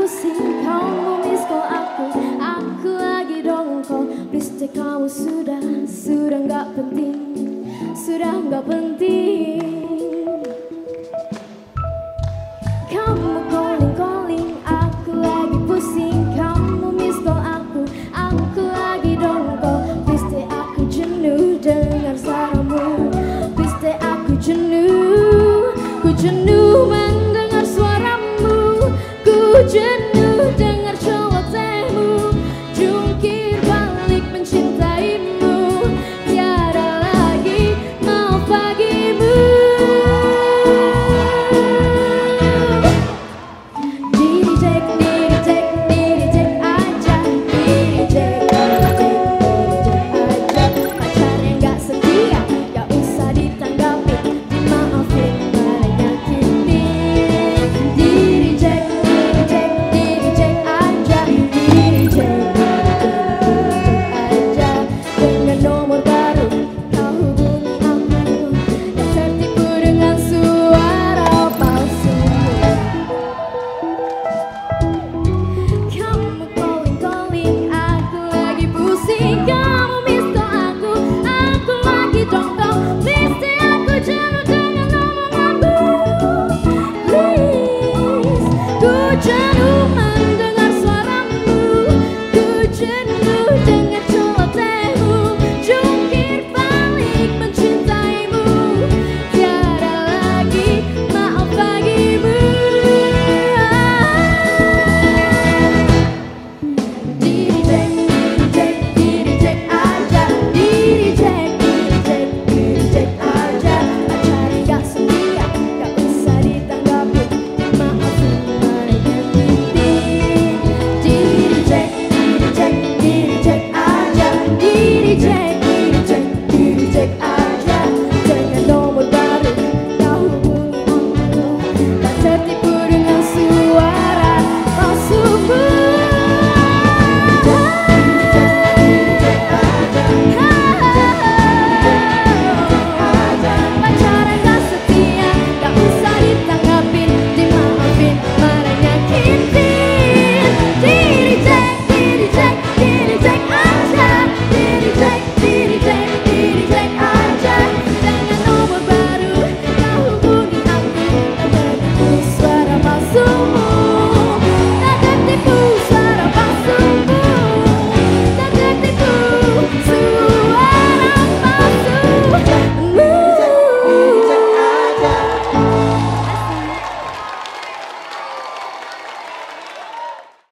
pusing kau memiskol aku. Aku lagi dongkol. Please cek kamu sudah Sudah nggak penting Sudah nggak penting.